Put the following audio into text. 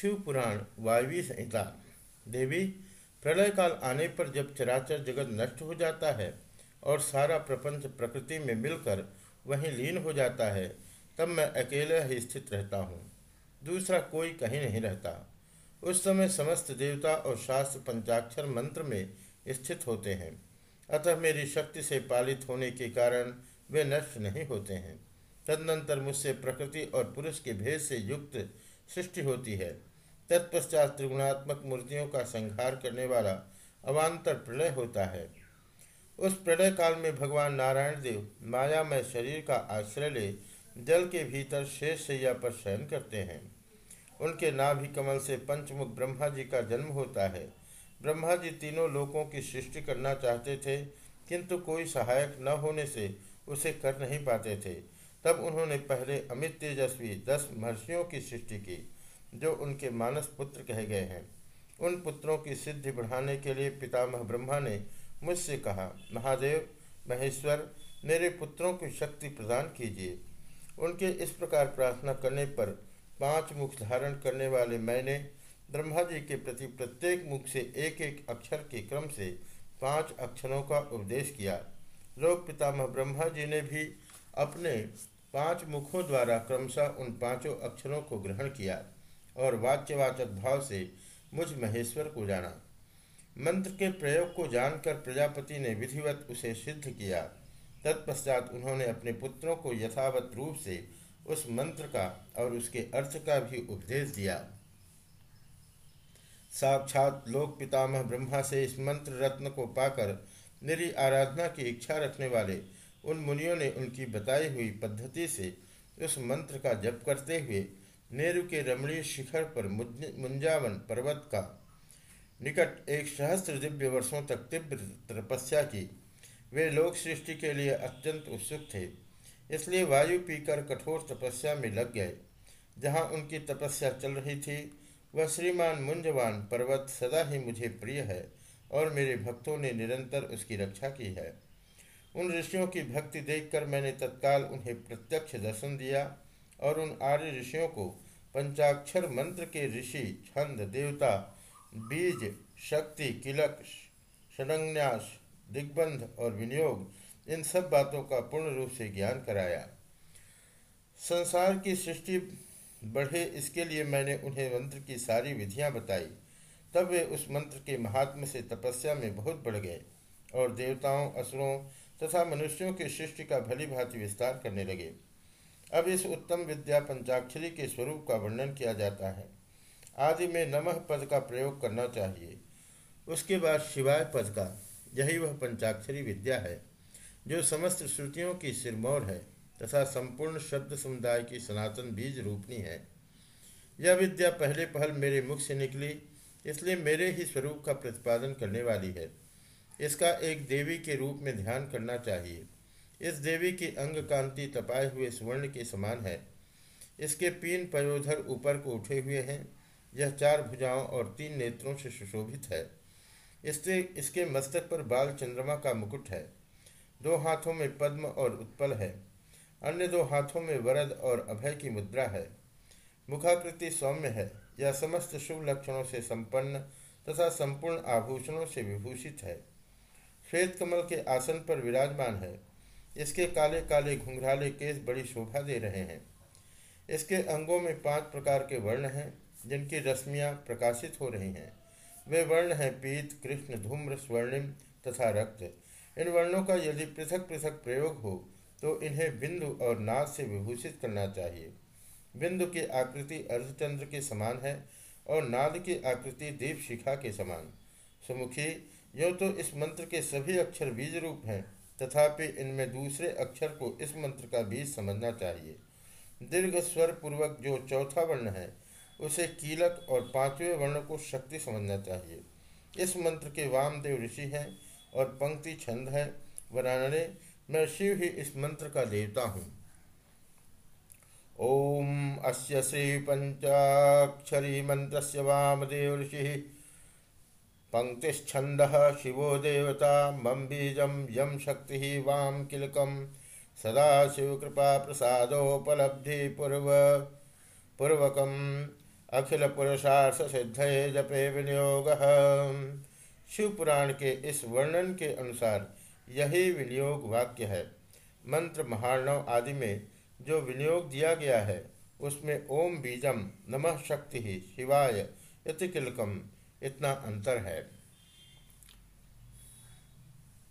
शिव पुराण वायवी संहिता। देवी, प्रलय काल आने पर जब चराचर जगत नष्ट हो जाता है और सारा प्रपंच प्रकृति में मिलकर वहीं लीन हो जाता है, तब मैं अकेले ही स्थित रहता हूँ। दूसरा कोई कहीं नहीं रहता। उस समय समस्त देवता और शास्त्र पंचाक्षर मंत्र में स्थित होते हैं। अतः मेरी शक्ति से पालित होने के कारण वे नष्ट नहीं होते हैं। तदनंतर मुझसे प्रकृति और पुरुष के भेद से युक्त सृष्टि होती है। तत्पश्चात त्रिगुणात्मक मूर्तियों का संहार करने वाला अवान्तर प्रलय होता है। उस प्रलय काल में भगवान नारायण देव मायामय शरीर का आश्रय ले जल के भीतर शेष सैया पर शयन करते हैं। उनके नाभि कमल से पंचमुख ब्रह्मा जी का जन्म होता है। ब्रह्मा जी तीनों लोकों की सृष्टि करना चाहते थे, किंतु कोई सहायक न होने से उसे कर नहीं पाते थे। तब उन्होंने पहले अमित तेजस्वी दस महर्षियों की सृष्टि की। जो उनके मानस पुत्र कहे गए हैं। उन पुत्रों की सिद्धि बढ़ाने के लिए पितामह ब्रह्मा ने मुझसे कहा, महादेव, महेश्वर, मेरे पुत्रों की शक्ति प्रदान कीजिए। उनके इस प्रकार प्रार्थना करने पर पाँच मुख धारण करने वाले मैंने ब्रह्मा जी के प्रति प्रत्येक मुख से एक एक अक्षर के क्रम से पाँच अक्षरों का उपदेश किया। लोक पितामह ब्रह्मा जी ने भी अपने पाँच मुखों द्वारा क्रमशः उन पाँचों अक्षरों को ग्रहण किया। और वाच्यवाचक भाव से मुझ महेश्वर को जाना। मंत्र के प्रयोग को जानकर प्रजापति ने विधिवत उसे सिद्ध किया। तत्पश्चात उन्होंने अपने पुत्रों को यथावत रूप से उस मंत्र का और उसके अर्थ का भी उपदेश दिया। साक्षात लोक पितामह ब्रह्मा से इस मंत्र रत्न को पाकर मेरी आराधना की इच्छा रखने वाले उन मुनियों ने उनकी बताई हुई पद्धति से उस मंत्र का जप करते हुए नेहरू के रमणीय शिखर पर मुंजावन पर्वत का निकट एक सहस्त्र दिव्य वर्षों तक तीव्र तपस्या की। वे लोक सृष्टि के लिए अत्यंत उत्सुक थे, इसलिए वायु पीकर कठोर तपस्या में लग गए। जहाँ उनकी तपस्या चल रही थी, वह श्रीमान मुंजवान पर्वत सदा ही मुझे प्रिय है और मेरे भक्तों ने निरंतर उसकी रक्षा की है। उन ऋषियों की भक्ति देखकर मैंने तत्काल उन्हें प्रत्यक्ष दर्शन दिया और उन आर्य ऋषियों को पंचाक्षर मंत्र के ऋषि, छंद, देवता, बीज, शक्ति किलक षडन्यास दिग्बंध और विनियोग, इन सब बातों का पूर्ण रूप से ज्ञान कराया। संसार की सृष्टि बढ़े इसके लिए मैंने उन्हें मंत्र की सारी विधियाँ बताई। तब वे उस मंत्र के महात्म से तपस्या में बहुत बढ़ गए और देवताओं, असुरों तथा मनुष्यों की सृष्टि का भली भांति विस्तार करने लगे। अब इस उत्तम विद्या पंचाक्षरी के स्वरूप का वर्णन किया जाता है। आदि में नमः पद का प्रयोग करना चाहिए। उसके बाद शिवाय पद का, यही वह पंचाक्षरी विद्या है, जो समस्त श्रुतियों की सिरमौर है तथा संपूर्ण शब्द समुदाय की सनातन बीज रूपनी है। यह विद्या पहले पहल मेरे मुख से निकली, इसलिए मेरे ही स्वरूप का प्रतिपादन करने वाली है। इसका एक देवी के रूप में ध्यान करना चाहिए। इस देवी की अंग कांति तपाए हुए स्वर्ण के समान है। इसके पीन पयोधर ऊपर को उठे हुए हैं। यह चार भुजाओं और तीन नेत्रों से सुशोभित है। इससे, इसके मस्तक पर बाल चंद्रमा का मुकुट है। दो हाथों में पद्म और उत्पल है। अन्य दो हाथों में वरद और अभय की मुद्रा है। मुखाकृति सौम्य है। यह समस्त शुभ लक्षणों से संपन्न तथा संपूर्ण आभूषणों से विभूषित है। श्वेत कमल के आसन पर विराजमान है। इसके काले काले घुंघराले केस बड़ी शोभा दे रहे हैं। इसके अंगों में पाँच प्रकार के वर्ण हैं, जिनकी रश्मियाँ प्रकाशित हो रही हैं। वे वर्ण हैं पीत, कृष्ण, धूम्र, स्वर्णिम तथा रक्त। इन वर्णों का यदि पृथक पृथक प्रयोग हो तो इन्हें बिंदु और नाद से विभूषित करना चाहिए। बिंदु की आकृति अर्धचंद्र के समान है और नाद की आकृति दीप शिखा के समान। सुमुखी, यो तो इस मंत्र के सभी अक्षर बीज रूप हैं। तथापि इनमें दूसरे अक्षर को इस मंत्र का बीज समझना चाहिए। दीर्घ स्वर पूर्वक जो चौथा वर्ण है, उसे कीलक और पाँचवें वर्ण को शक्ति समझना चाहिए। इस मंत्र के वामदेव ऋषि हैं और पंक्ति छंद है। वरानने मैं शिव ही इस मंत्र का देवता हूँ। ओम अस्य श्री पंचाक्षरी मंत्र वामदेव ऋषि। पंक्तिछंद शिवो देवता मम बीज यम शक्ति वाम किलकम सदा शिव कृपा प्रसादोपलब्धि पूर्व पूर्वक अखिल पुरुषार्थ सिद्ध जपे विनियोग। शिवपुराण के इस वर्णन के अनुसार यही विनियोग वाक्य है। मंत्र महार्णव आदि में जो विनियोग दिया गया है, उसमें ओम बीजम नमः शक्ति शिवाय इति किलकम। इतना अंतर है।